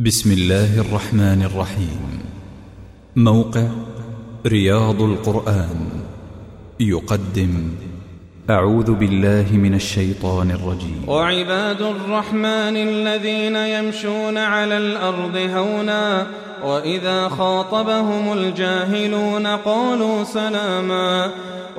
بسم الله الرحمن الرحيم موقع رياض القرآن يقدم أعوذ بالله من الشيطان الرجيم وعباد الرحمن الذين يمشون على الأرض هونا وإذا خاطبهم الجاهلون قالوا سلاما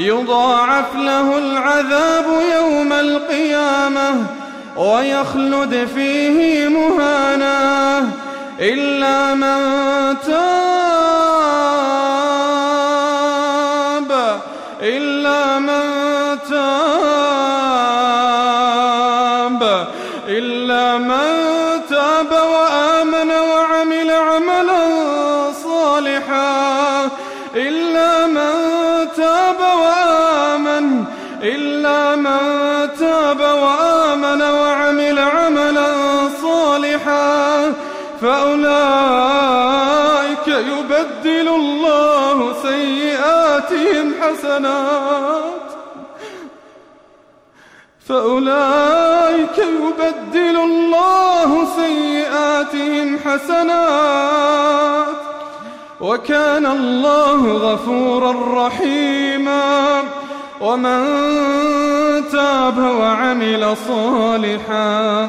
يضاعف له العذاب يوم القيامة ويخلد فيه مهانا إلا من تاب إلا من تاب إلا من تاب. صالحا فأولئك يبدل الله سيئاتهم حسنات. فأولئك يبدل الله سيئاتهم حسنات. وكان الله غفورا رحيما. ومن تاب وعمل صالحا